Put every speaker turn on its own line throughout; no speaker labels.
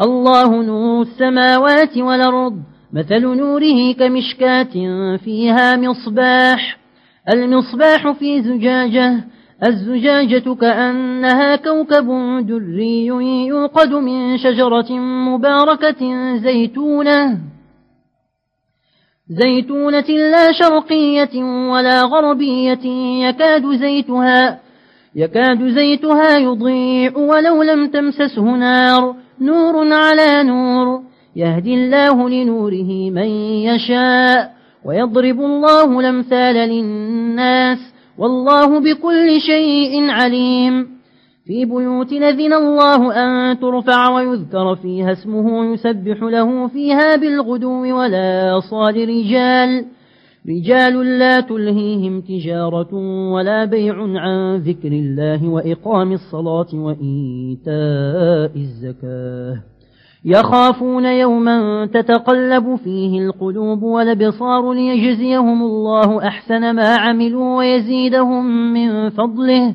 الله نور السماوات والأرض مثل نوره كمشكاة فيها مصباح. المصباح في زجاجة الزجاجة كأنها كوكب دري يوقد من شجرة مباركة زيتونة. زيتونة لا شرقية ولا غربية يكاد زيتها يكاد زيتها يضيء ولو لم تمسسه نار. نور على نور. يهدي الله لنوره من يشاء ويضرب الله الأمثال للناس. والله بكل شيء عليم. في بيوت نذن الله أن ترفع ويذكر فيها اسمه يسبح له فيها بالغدو ولا صال رجال. رجال لا تلهيهم تجارة ولا بيع عن ذكر الله وإقام الصلاة وإيتاء الزكاة. يخافون يوما تتقلب فيه القلوب والبصار ليجزيهم الله أحسن ما عملوا ويزيدهم من فضله.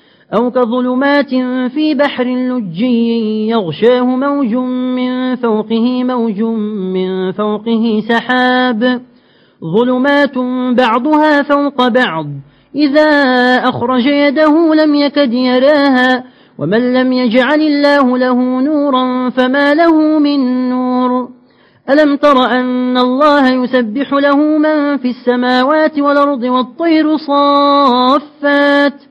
أو كظلمات في بحر لجي يغشاه موج من فوقه موج من فوقه سحاب. ظلمات بعضها فوق بعض إذا أخرج يده لم يكد يراها. ومن لم يجعل الله له نورا فما له من نور. ألم تر أن الله يسبح له من في السماوات والأرض والطير صافات؟